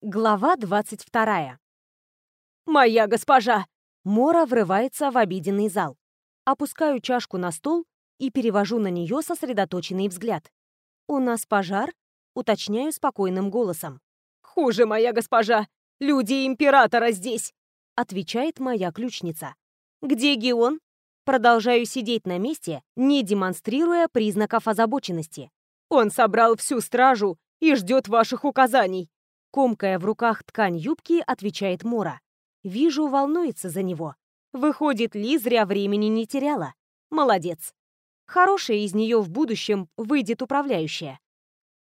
Глава 22. «Моя госпожа!» Мора врывается в обиденный зал. Опускаю чашку на стол и перевожу на нее сосредоточенный взгляд. «У нас пожар?» — уточняю спокойным голосом. «Хуже, моя госпожа! Люди императора здесь!» — отвечает моя ключница. «Где Геон?» Продолжаю сидеть на месте, не демонстрируя признаков озабоченности. «Он собрал всю стражу и ждет ваших указаний!» Комкая в руках ткань юбки, отвечает Мора. Вижу, волнуется за него. Выходит, Ли зря времени не теряла. Молодец. Хорошая из нее в будущем выйдет управляющая.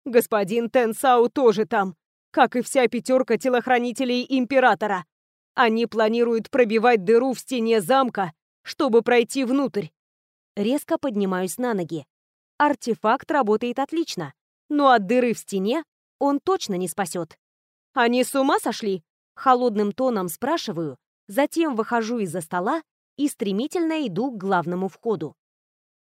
Господин Тенсау тоже там, как и вся пятерка телохранителей Императора. Они планируют пробивать дыру в стене замка, чтобы пройти внутрь. Резко поднимаюсь на ноги. Артефакт работает отлично, но от дыры в стене он точно не спасет. «Они с ума сошли?» Холодным тоном спрашиваю, затем выхожу из-за стола и стремительно иду к главному входу.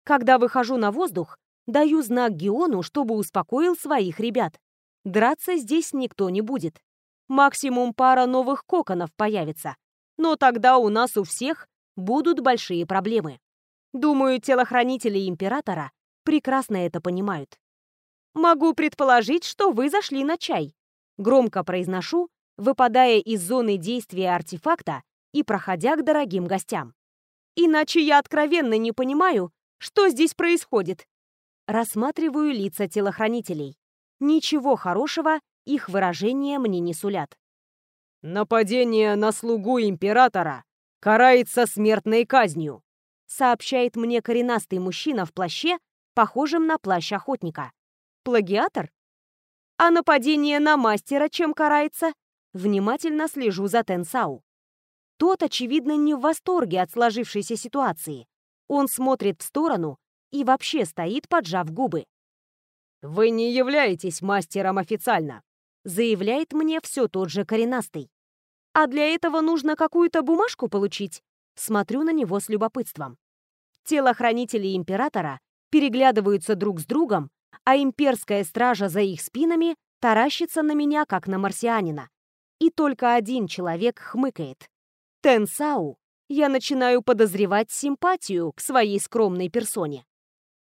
Когда выхожу на воздух, даю знак Геону, чтобы успокоил своих ребят. Драться здесь никто не будет. Максимум пара новых коконов появится. Но тогда у нас у всех будут большие проблемы. Думаю, телохранители Императора прекрасно это понимают. Могу предположить, что вы зашли на чай. Громко произношу, выпадая из зоны действия артефакта и проходя к дорогим гостям. Иначе я откровенно не понимаю, что здесь происходит. Рассматриваю лица телохранителей. Ничего хорошего их выражения мне не сулят. «Нападение на слугу императора карается смертной казнью», сообщает мне коренастый мужчина в плаще, похожем на плащ охотника. Плагиатор? А нападение на мастера чем карается? Внимательно слежу за Тенсау. Тот, очевидно, не в восторге от сложившейся ситуации. Он смотрит в сторону и вообще стоит, поджав губы. «Вы не являетесь мастером официально», заявляет мне все тот же коренастый. «А для этого нужно какую-то бумажку получить?» Смотрю на него с любопытством. Телохранители императора переглядываются друг с другом, а имперская стража за их спинами таращится на меня, как на марсианина. И только один человек хмыкает. Тенсау. Я начинаю подозревать симпатию к своей скромной персоне.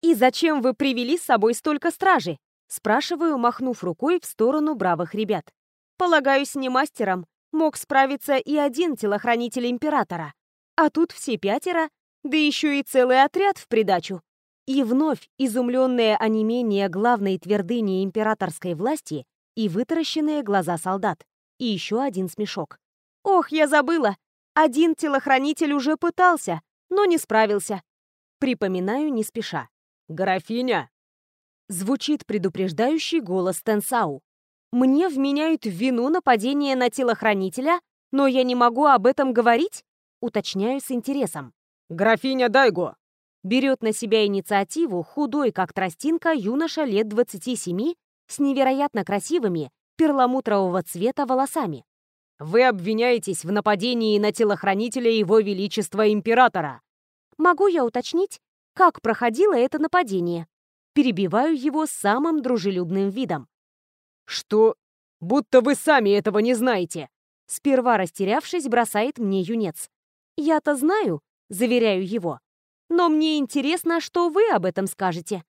«И зачем вы привели с собой столько стражи?» Спрашиваю, махнув рукой в сторону бравых ребят. Полагаюсь, не мастером мог справиться и один телохранитель императора. А тут все пятеро, да еще и целый отряд в придачу. И вновь изумленное онемение главной твердыни императорской власти и вытаращенные глаза солдат. И еще один смешок. «Ох, я забыла! Один телохранитель уже пытался, но не справился». Припоминаю не спеша. «Графиня!» Звучит предупреждающий голос Тенсау. «Мне вменяют вину нападение на телохранителя, но я не могу об этом говорить?» Уточняю с интересом. «Графиня Дайго, Берет на себя инициативу худой, как тростинка, юноша лет 27 с невероятно красивыми, перламутрового цвета волосами. «Вы обвиняетесь в нападении на телохранителя Его Величества Императора!» «Могу я уточнить, как проходило это нападение?» Перебиваю его самым дружелюбным видом. «Что? Будто вы сами этого не знаете!» Сперва растерявшись, бросает мне юнец. «Я-то знаю», — заверяю его. Но мне интересно, что вы об этом скажете».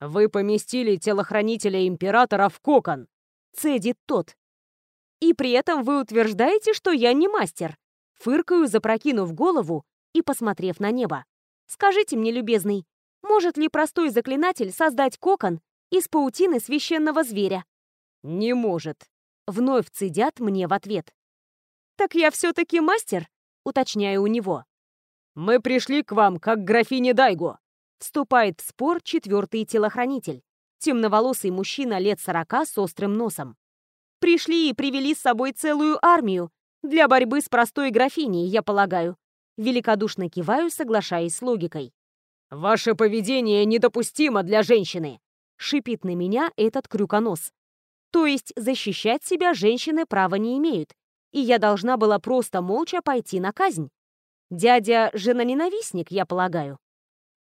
«Вы поместили телохранителя императора в кокон», — цедит тот. «И при этом вы утверждаете, что я не мастер?» Фыркаю, запрокинув голову и посмотрев на небо. «Скажите мне, любезный, может ли простой заклинатель создать кокон из паутины священного зверя?» «Не может», — вновь цедят мне в ответ. «Так я все-таки мастер?» — уточняю у него. «Мы пришли к вам, как графине Дайго!» Вступает в спор четвертый телохранитель. Темноволосый мужчина лет сорока с острым носом. «Пришли и привели с собой целую армию для борьбы с простой графиней, я полагаю». Великодушно киваю, соглашаясь с логикой. «Ваше поведение недопустимо для женщины!» Шипит на меня этот крюконос. То есть защищать себя женщины права не имеют, и я должна была просто молча пойти на казнь. Дядя женоненавистник, я полагаю.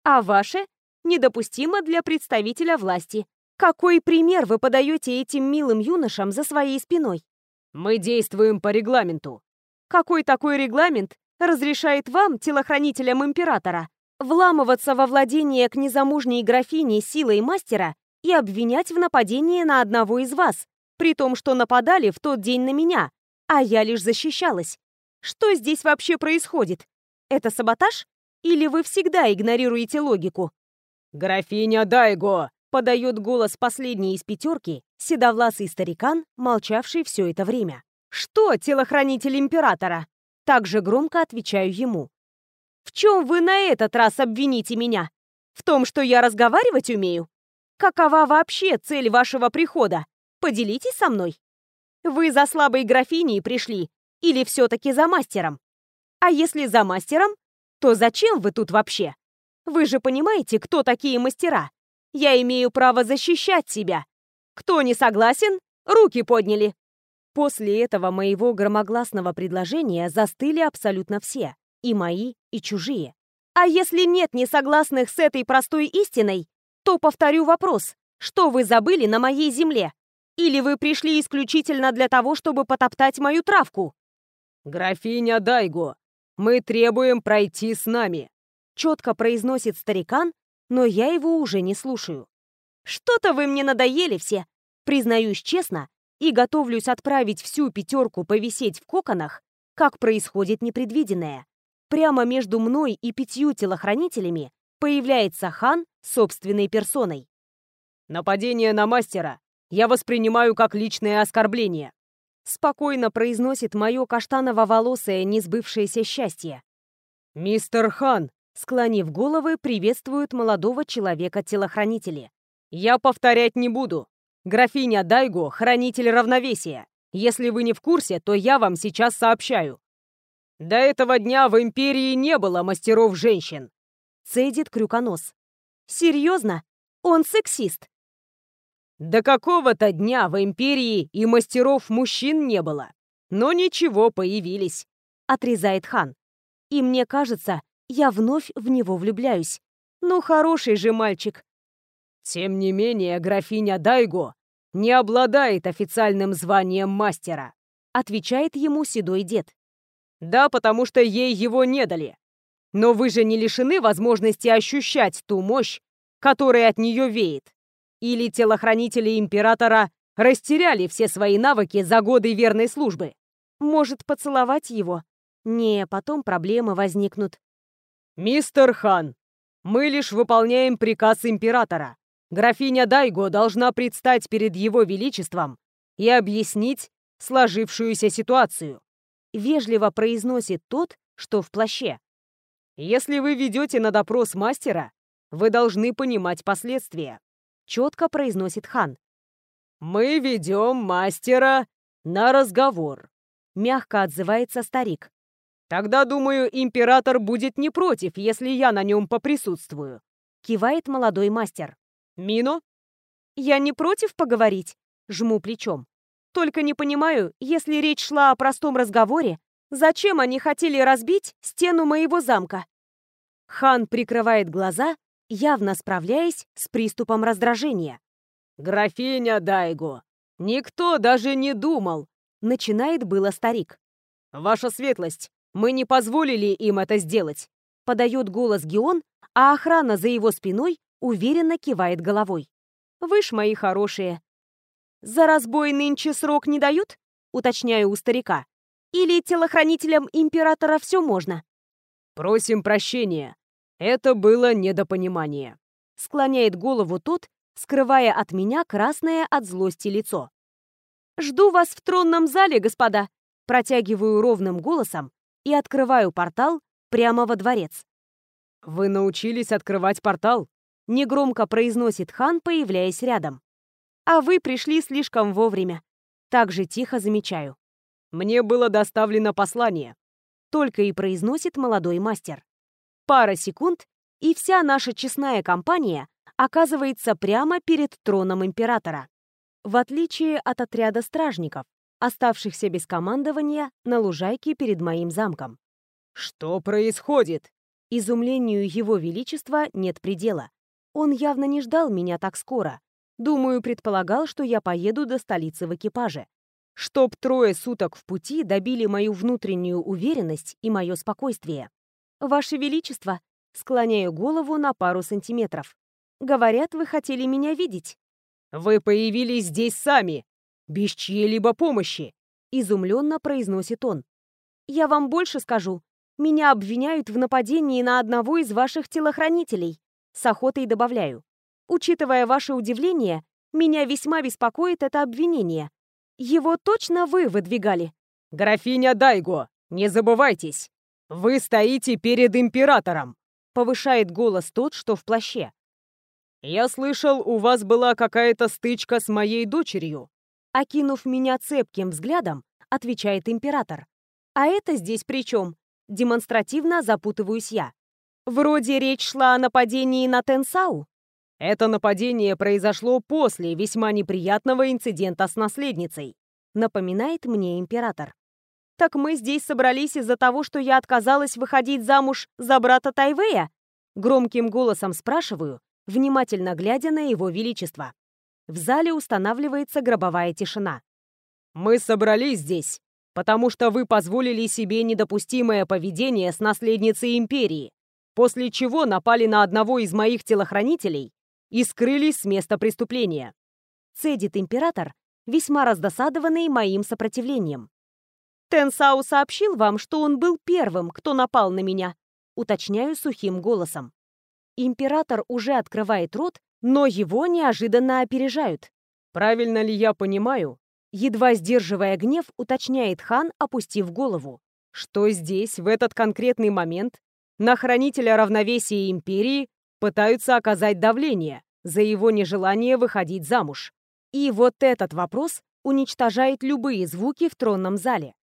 А ваше недопустимо для представителя власти. Какой пример вы подаете этим милым юношам за своей спиной? Мы действуем по регламенту. Какой такой регламент разрешает вам, телохранителям императора, вламываться во владение к незамужней графине силой мастера и обвинять в нападении на одного из вас, при том, что нападали в тот день на меня, а я лишь защищалась. Что здесь вообще происходит? Это саботаж? Или вы всегда игнорируете логику? «Графиня Дайго!» — подает голос последний из пятерки, седовласый старикан, молчавший все это время. «Что, телохранитель императора?» Так же громко отвечаю ему. «В чем вы на этот раз обвините меня? В том, что я разговаривать умею? Какова вообще цель вашего прихода? Поделитесь со мной. Вы за слабой графиней пришли или все-таки за мастером? А если за мастером, то зачем вы тут вообще? Вы же понимаете, кто такие мастера? Я имею право защищать себя. Кто не согласен, руки подняли. После этого моего громогласного предложения застыли абсолютно все, и мои, и чужие. А если нет несогласных с этой простой истиной, то повторю вопрос, что вы забыли на моей земле? Или вы пришли исключительно для того, чтобы потоптать мою травку? «Графиня Дайго, мы требуем пройти с нами», четко произносит старикан, но я его уже не слушаю. Что-то вы мне надоели все, признаюсь честно, и готовлюсь отправить всю пятерку повисеть в коконах, как происходит непредвиденное. Прямо между мной и пятью телохранителями появляется хан собственной персоной. «Нападение на мастера я воспринимаю как личное оскорбление. Спокойно произносит мое каштаново-волосое несбывшееся счастье. «Мистер Хан!» Склонив головы, приветствуют молодого человека-телохранители. «Я повторять не буду. Графиня Дайго — хранитель равновесия. Если вы не в курсе, то я вам сейчас сообщаю. До этого дня в Империи не было мастеров-женщин!» Цедит крюконос. «Серьезно? Он сексист!» До какого-то дня в Империи и мастеров мужчин не было. Но ничего, появились. Отрезает хан. И мне кажется, я вновь в него влюбляюсь. Ну, хороший же мальчик. Тем не менее, графиня Дайго не обладает официальным званием мастера. Отвечает ему седой дед. Да, потому что ей его не дали. Но вы же не лишены возможности ощущать ту мощь, которая от нее веет. Или телохранители императора растеряли все свои навыки за годы верной службы? Может, поцеловать его? Не, потом проблемы возникнут. «Мистер Хан, мы лишь выполняем приказ императора. Графиня Дайго должна предстать перед его величеством и объяснить сложившуюся ситуацию», вежливо произносит тот, что в плаще. «Если вы ведете на допрос мастера, вы должны понимать последствия четко произносит хан. «Мы ведем мастера на разговор», — мягко отзывается старик. «Тогда, думаю, император будет не против, если я на нем поприсутствую», — кивает молодой мастер. «Мино?» «Я не против поговорить», — жму плечом. «Только не понимаю, если речь шла о простом разговоре, зачем они хотели разбить стену моего замка?» Хан прикрывает глаза явно справляясь с приступом раздражения. «Графиня Дайго, никто даже не думал!» Начинает было старик. «Ваша светлость, мы не позволили им это сделать!» Подает голос Геон, а охрана за его спиной уверенно кивает головой. «Вы ж мои хорошие!» «За разбой нынче срок не дают?» Уточняю у старика. «Или телохранителям императора все можно?» «Просим прощения. Это было недопонимание. Склоняет голову тот, скрывая от меня красное от злости лицо. «Жду вас в тронном зале, господа!» Протягиваю ровным голосом и открываю портал прямо во дворец. «Вы научились открывать портал?» Негромко произносит хан, появляясь рядом. «А вы пришли слишком вовремя». Так же тихо замечаю. «Мне было доставлено послание», — только и произносит молодой мастер. Пара секунд, и вся наша честная компания оказывается прямо перед троном императора. В отличие от отряда стражников, оставшихся без командования на лужайке перед моим замком. «Что происходит?» Изумлению его величества нет предела. Он явно не ждал меня так скоро. Думаю, предполагал, что я поеду до столицы в экипаже. Чтоб трое суток в пути добили мою внутреннюю уверенность и мое спокойствие. Ваше Величество, склоняю голову на пару сантиметров. Говорят, вы хотели меня видеть. Вы появились здесь сами, без чьей-либо помощи, изумленно произносит он. Я вам больше скажу. Меня обвиняют в нападении на одного из ваших телохранителей. С охотой добавляю. Учитывая ваше удивление, меня весьма беспокоит это обвинение. Его точно вы выдвигали. Графиня Дайго, не забывайтесь. Вы стоите перед императором. Повышает голос тот, что в плаще. Я слышал, у вас была какая-то стычка с моей дочерью. Окинув меня цепким взглядом, отвечает император. А это здесь при чем? Демонстративно запутываюсь я. Вроде речь шла о нападении на Тенсау. Это нападение произошло после весьма неприятного инцидента с наследницей, напоминает мне император. Так мы здесь собрались из-за того, что я отказалась выходить замуж за брата Тайвея? Громким голосом спрашиваю, внимательно глядя на его величество. В зале устанавливается гробовая тишина. Мы собрались здесь, потому что вы позволили себе недопустимое поведение с наследницей империи, после чего напали на одного из моих телохранителей и скрылись с места преступления. Цедит император, весьма раздосадованный моим сопротивлением. Тенсау сообщил вам, что он был первым, кто напал на меня. Уточняю сухим голосом. Император уже открывает рот, но его неожиданно опережают. Правильно ли я понимаю, Едва сдерживая гнев, уточняет хан, опустив голову. Что здесь, в этот конкретный момент, на хранителя равновесия империи пытаются оказать давление за его нежелание выходить замуж. И вот этот вопрос уничтожает любые звуки в тронном зале.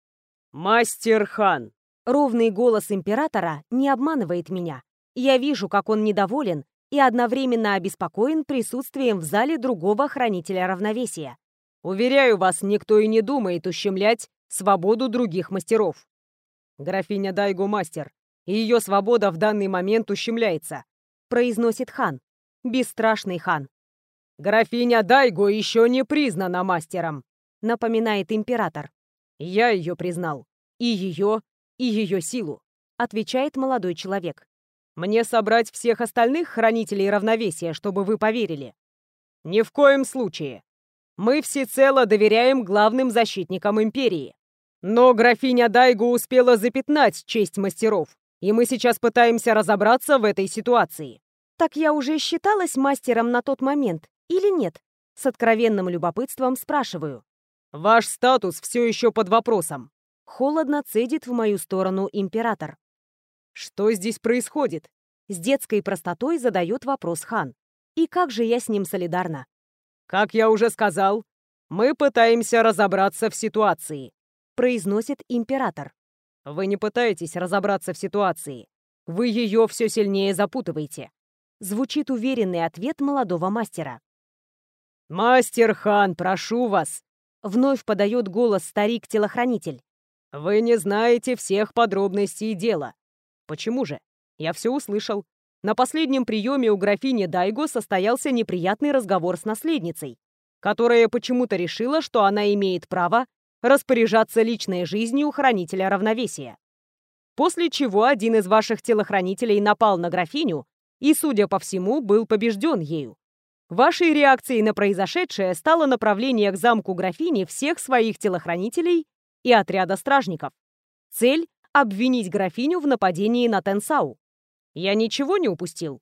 «Мастер хан!» Ровный голос императора не обманывает меня. Я вижу, как он недоволен и одновременно обеспокоен присутствием в зале другого хранителя равновесия. Уверяю вас, никто и не думает ущемлять свободу других мастеров. Графиня Дайгу мастер, и ее свобода в данный момент ущемляется, произносит хан. Бесстрашный хан. Графиня Дайго еще не признана мастером, напоминает император. Я ее признал. И ее, и ее силу, отвечает молодой человек. Мне собрать всех остальных хранителей равновесия, чтобы вы поверили? Ни в коем случае. Мы всецело доверяем главным защитникам Империи. Но графиня Дайгу успела запятнать честь мастеров, и мы сейчас пытаемся разобраться в этой ситуации. Так я уже считалась мастером на тот момент, или нет? С откровенным любопытством спрашиваю. Ваш статус все еще под вопросом. Холодно цедит в мою сторону император. Что здесь происходит? С детской простотой задает вопрос хан. И как же я с ним солидарна? «Как я уже сказал, мы пытаемся разобраться в ситуации», произносит император. «Вы не пытаетесь разобраться в ситуации. Вы ее все сильнее запутываете», звучит уверенный ответ молодого мастера. «Мастер Хан, прошу вас!» Вновь подает голос старик-телохранитель. «Вы не знаете всех подробностей дела. Почему же? Я все услышал. На последнем приеме у графини Дайго состоялся неприятный разговор с наследницей, которая почему-то решила, что она имеет право распоряжаться личной жизнью хранителя равновесия. После чего один из ваших телохранителей напал на графиню и, судя по всему, был побежден ею. Вашей реакцией на произошедшее стало направление к замку графини всех своих телохранителей и отряда стражников. Цель — обвинить графиню в нападении на Тенсау. Я ничего не упустил?»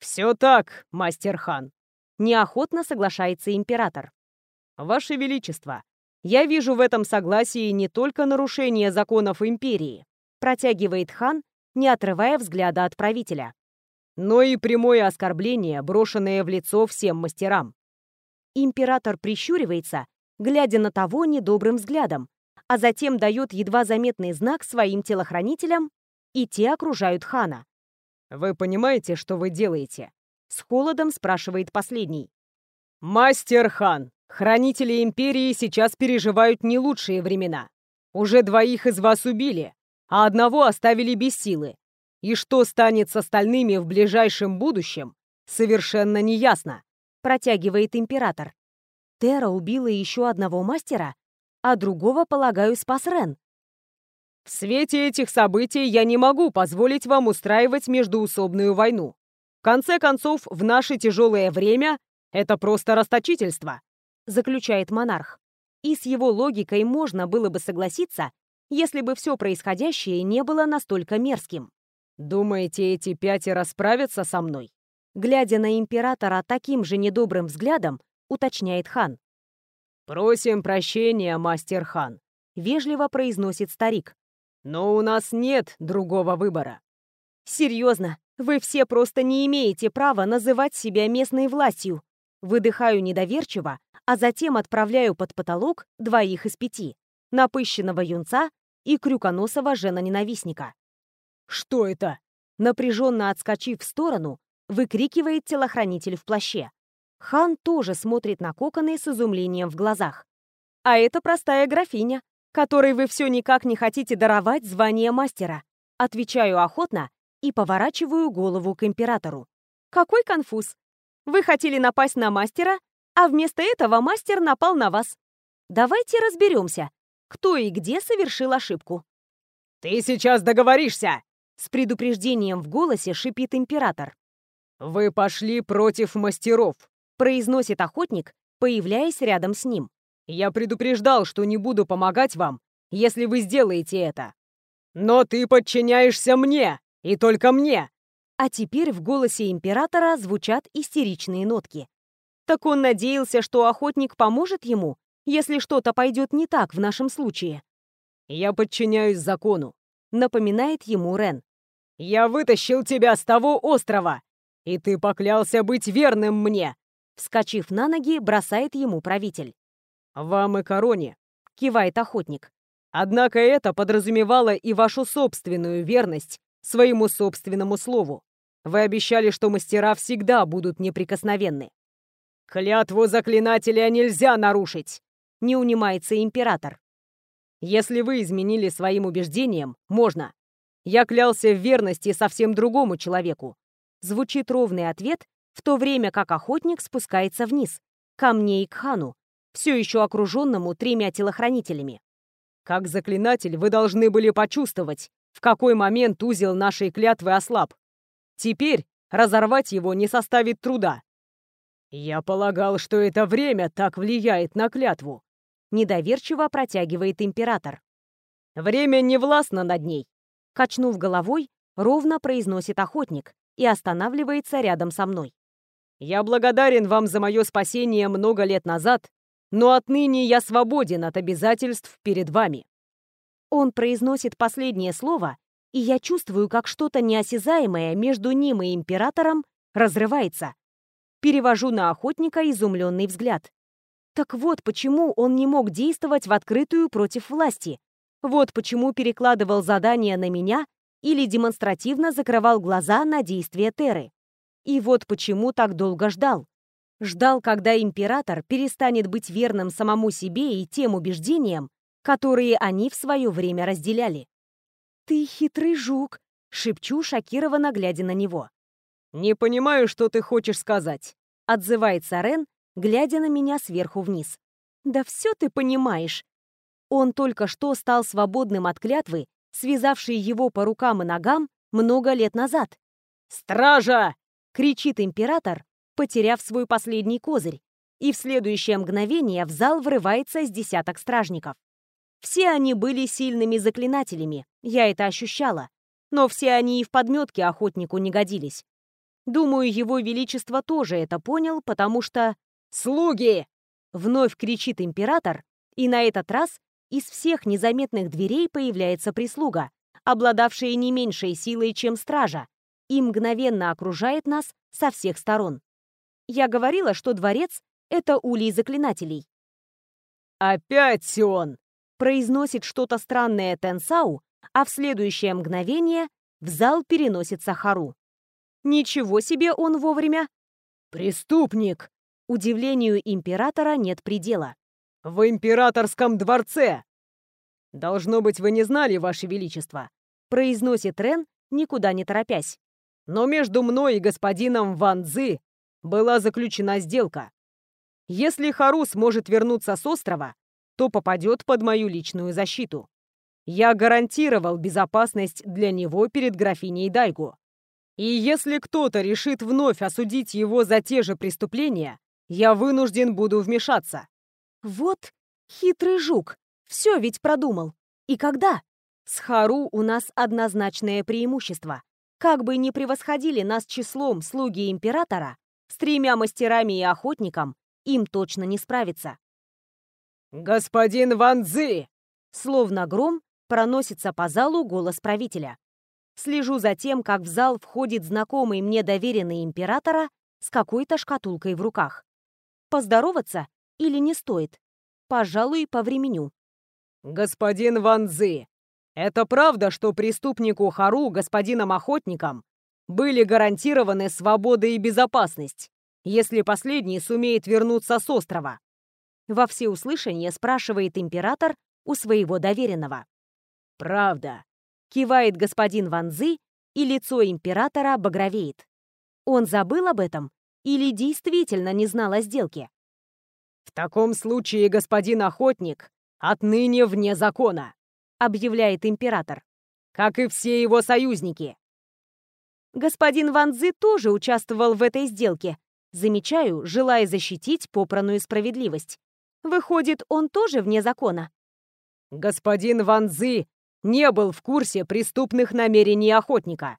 «Все так, мастер хан», — неохотно соглашается император. «Ваше Величество, я вижу в этом согласии не только нарушение законов империи», протягивает хан, не отрывая взгляда от правителя, но и прямое оскорбление, брошенное в лицо всем мастерам. Император прищуривается, глядя на того недобрым взглядом, а затем дает едва заметный знак своим телохранителям, и те окружают хана. «Вы понимаете, что вы делаете?» С холодом спрашивает последний. «Мастер Хан, хранители Империи сейчас переживают не лучшие времена. Уже двоих из вас убили, а одного оставили без силы. И что станет с остальными в ближайшем будущем, совершенно неясно», протягивает Император. Тера убила еще одного мастера? а другого, полагаю, спас Рен. В свете этих событий я не могу позволить вам устраивать междуусобную войну. В конце концов, в наше тяжелое время это просто расточительство, заключает монарх. И с его логикой можно было бы согласиться, если бы все происходящее не было настолько мерзким. Думаете, эти пятеро справятся со мной? Глядя на императора таким же недобрым взглядом, уточняет хан. «Просим прощения, мастер хан», — вежливо произносит старик. «Но у нас нет другого выбора». «Серьезно, вы все просто не имеете права называть себя местной властью». Выдыхаю недоверчиво, а затем отправляю под потолок двоих из пяти. Напыщенного юнца и крюконосого жена-ненавистника. «Что это?» Напряженно отскочив в сторону, выкрикивает телохранитель в плаще. Хан тоже смотрит на коконы с изумлением в глазах. А это простая графиня, которой вы все никак не хотите даровать звание мастера. Отвечаю охотно и поворачиваю голову к императору. Какой конфуз. Вы хотели напасть на мастера, а вместо этого мастер напал на вас. Давайте разберемся, кто и где совершил ошибку. «Ты сейчас договоришься!» С предупреждением в голосе шипит император. «Вы пошли против мастеров», — произносит охотник, появляясь рядом с ним. «Я предупреждал, что не буду помогать вам, если вы сделаете это. Но ты подчиняешься мне, и только мне!» А теперь в голосе императора звучат истеричные нотки. Так он надеялся, что охотник поможет ему, если что-то пойдет не так в нашем случае. «Я подчиняюсь закону», — напоминает ему Рен. «Я вытащил тебя с того острова, и ты поклялся быть верным мне!» Вскочив на ноги, бросает ему правитель. «Вам и короне», — кивает охотник. «Однако это подразумевало и вашу собственную верность своему собственному слову. Вы обещали, что мастера всегда будут неприкосновенны. Клятву заклинателя нельзя нарушить!» Не унимается император. «Если вы изменили своим убеждениям, можно. Я клялся в верности совсем другому человеку, Звучит ровный ответ, в то время как охотник спускается вниз, ко мне и к хану, все еще окруженному тремя телохранителями. Как заклинатель вы должны были почувствовать, в какой момент узел нашей клятвы ослаб. Теперь разорвать его не составит труда. Я полагал, что это время так влияет на клятву. Недоверчиво протягивает император. Время не властно над ней. Качнув головой, ровно произносит охотник, и останавливается рядом со мной. «Я благодарен вам за мое спасение много лет назад, но отныне я свободен от обязательств перед вами». Он произносит последнее слово, и я чувствую, как что-то неосязаемое между ним и императором разрывается. Перевожу на охотника изумленный взгляд. Так вот почему он не мог действовать в открытую против власти. Вот почему перекладывал задание на меня или демонстративно закрывал глаза на действия Теры. И вот почему так долго ждал. Ждал, когда император перестанет быть верным самому себе и тем убеждениям, которые они в свое время разделяли. «Ты хитрый жук», — шепчу, шокированно глядя на него. «Не понимаю, что ты хочешь сказать», — отзывается Рен, глядя на меня сверху вниз. «Да все ты понимаешь». Он только что стал свободным от клятвы связавший его по рукам и ногам много лет назад. «Стража!» — кричит император, потеряв свой последний козырь, и в следующее мгновение в зал врывается с десяток стражников. Все они были сильными заклинателями, я это ощущала, но все они и в подметке охотнику не годились. Думаю, его величество тоже это понял, потому что... «Слуги!» — вновь кричит император, и на этот раз из всех незаметных дверей появляется прислуга, обладавшая не меньшей силой, чем стража, и мгновенно окружает нас со всех сторон. Я говорила, что дворец — это улей заклинателей. «Опять Сион!» — произносит что-то странное Тенсау, а в следующее мгновение в зал переносится Хару. Ничего себе он вовремя! «Преступник!» Удивлению императора нет предела. «В императорском дворце!» «Должно быть, вы не знали, ваше величество», — произносит Рен, никуда не торопясь. «Но между мной и господином Ван Цзы была заключена сделка. Если Хару сможет вернуться с острова, то попадет под мою личную защиту. Я гарантировал безопасность для него перед графиней Дайгу. И если кто-то решит вновь осудить его за те же преступления, я вынужден буду вмешаться. Вот хитрый жук, все ведь продумал. И когда? С Хару у нас однозначное преимущество. Как бы ни превосходили нас числом слуги императора, с тремя мастерами и охотником им точно не справиться. «Господин Ван Цзи!» Словно гром проносится по залу голос правителя. Слежу за тем, как в зал входит знакомый мне доверенный императора с какой-то шкатулкой в руках. Поздороваться или не стоит? Пожалуй, по времени. «Господин Ван Цзи, это правда, что преступнику Хару, господином охотником, были гарантированы свобода и безопасность, если последний сумеет вернуться с острова?» Во всеуслышание спрашивает император у своего доверенного. «Правда», — кивает господин Ванзы, и лицо императора багровеет. Он забыл об этом или действительно не знал о сделке? «В таком случае, господин охотник, отныне вне закона», — объявляет император, «как и все его союзники». Господин Ванзы тоже участвовал в этой сделке, замечаю, желая защитить попранную справедливость. Выходит, он тоже вне закона. Господин Ван Цзы не был в курсе преступных намерений охотника.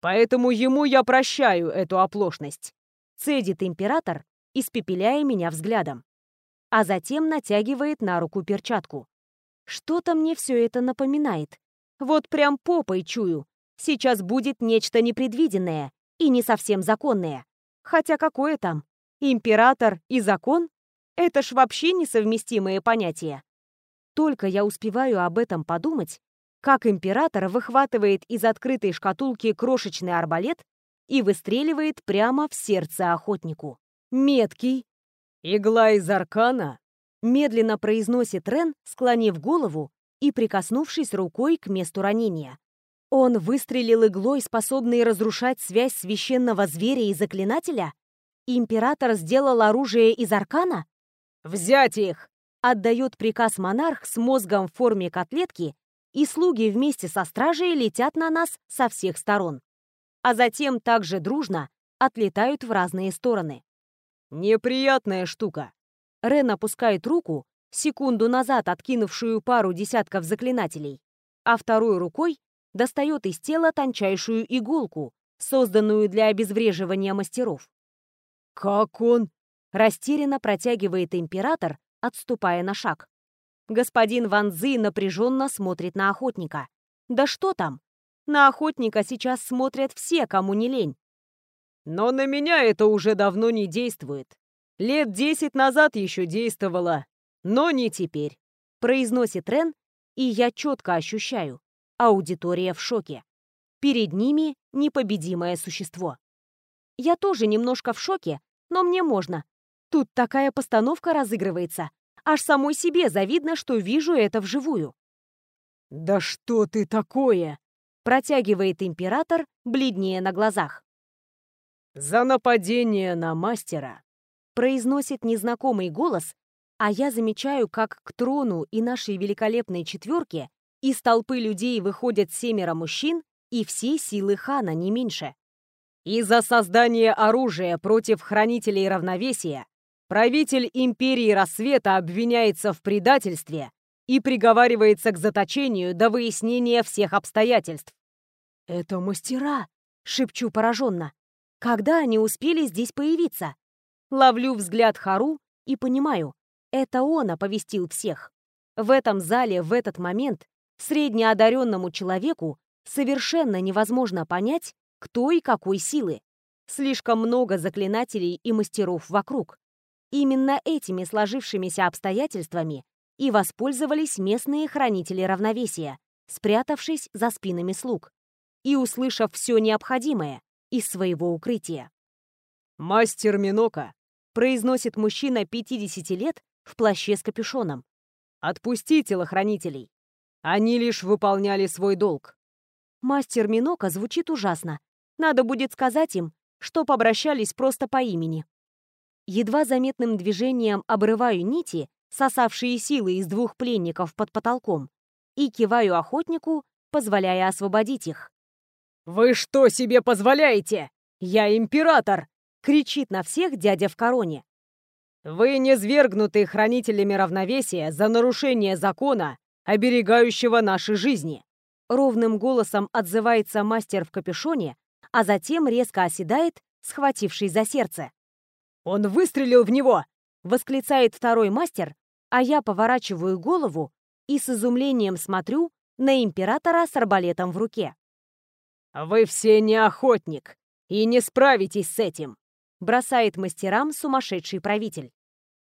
Поэтому ему я прощаю эту оплошность. Цедит император, испепеляя меня взглядом. А затем натягивает на руку перчатку. Что-то мне все это напоминает. Вот прям попой чую. Сейчас будет нечто непредвиденное и не совсем законное. Хотя какое там? Император и закон? Это ж вообще несовместимые понятия. Только я успеваю об этом подумать, как император выхватывает из открытой шкатулки крошечный арбалет и выстреливает прямо в сердце охотнику. Меткий. «Игла из аркана?» Медленно произносит Рен, склонив голову и прикоснувшись рукой к месту ранения. Он выстрелил иглой, способной разрушать связь священного зверя и заклинателя? Император сделал оружие из аркана? «Взять их!» — отдает приказ монарх с мозгом в форме котлетки, и слуги вместе со стражей летят на нас со всех сторон. А затем также дружно отлетают в разные стороны. «Неприятная штука». Рен опускает руку, секунду назад откинувшую пару десятков заклинателей, а второй рукой достает из тела тончайшую иголку, созданную для обезвреживания мастеров. «Как он?» Растерянно протягивает император, отступая на шаг. Господин Ван Цзы напряженно смотрит на охотника. Да что там? На охотника сейчас смотрят все, кому не лень. Но на меня это уже давно не действует. Лет десять назад еще действовало, но не теперь. Произносит Рен, и я четко ощущаю. Аудитория в шоке. Перед ними непобедимое существо. Я тоже немножко в шоке, но мне можно. Тут такая постановка разыгрывается. Аж самой себе завидно, что вижу это вживую. «Да что ты такое?» протягивает император, бледнее на глазах. «За нападение на мастера!» произносит незнакомый голос, а я замечаю, как к трону и нашей великолепной четверке из толпы людей выходят семеро мужчин и все силы хана, не меньше. «И за создание оружия против хранителей равновесия Правитель империи Рассвета обвиняется в предательстве и приговаривается к заточению до выяснения всех обстоятельств. «Это мастера!» — шепчу пораженно. «Когда они успели здесь появиться?» Ловлю взгляд Хару и понимаю, это он оповестил всех. В этом зале в этот момент среднеодаренному человеку совершенно невозможно понять, кто и какой силы. Слишком много заклинателей и мастеров вокруг. Именно этими сложившимися обстоятельствами и воспользовались местные хранители равновесия, спрятавшись за спинами слуг и услышав все необходимое из своего укрытия. «Мастер Минока», — произносит мужчина 50 лет в плаще с капюшоном. «Отпусти телохранителей. Они лишь выполняли свой долг». Мастер Минока звучит ужасно. Надо будет сказать им, чтоб обращались просто по имени. Едва заметным движением обрываю нити сосавшие силы из двух пленников под потолком, и киваю охотнику, позволяя освободить их. «Вы что себе позволяете? Я император!» — кричит на всех дядя в короне. «Вы не свергнуты хранителями равновесия за нарушение закона, оберегающего наши жизни!» Ровным голосом отзывается мастер в капюшоне, а затем резко оседает, схватившись за сердце. «Он выстрелил в него!» — восклицает второй мастер, а я поворачиваю голову и с изумлением смотрю на императора с арбалетом в руке. «Вы все не охотник и не справитесь с этим», — бросает мастерам сумасшедший правитель.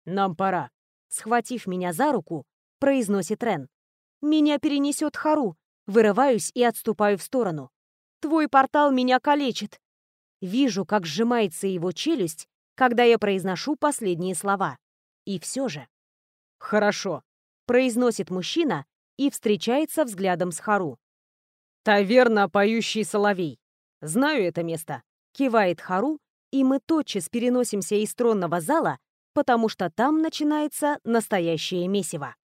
«Нам пора», — схватив меня за руку, произносит Рен. «Меня перенесет Хару», вырываюсь и отступаю в сторону. «Твой портал меня калечит». Вижу, как сжимается его челюсть, когда я произношу последние слова. И все же. «Хорошо», — произносит мужчина и встречается взглядом с Хару. «Таверна «Поющий соловей». Знаю это место», — кивает Хару, и мы тотчас переносимся из тронного зала, потому что там начинается настоящее месиво.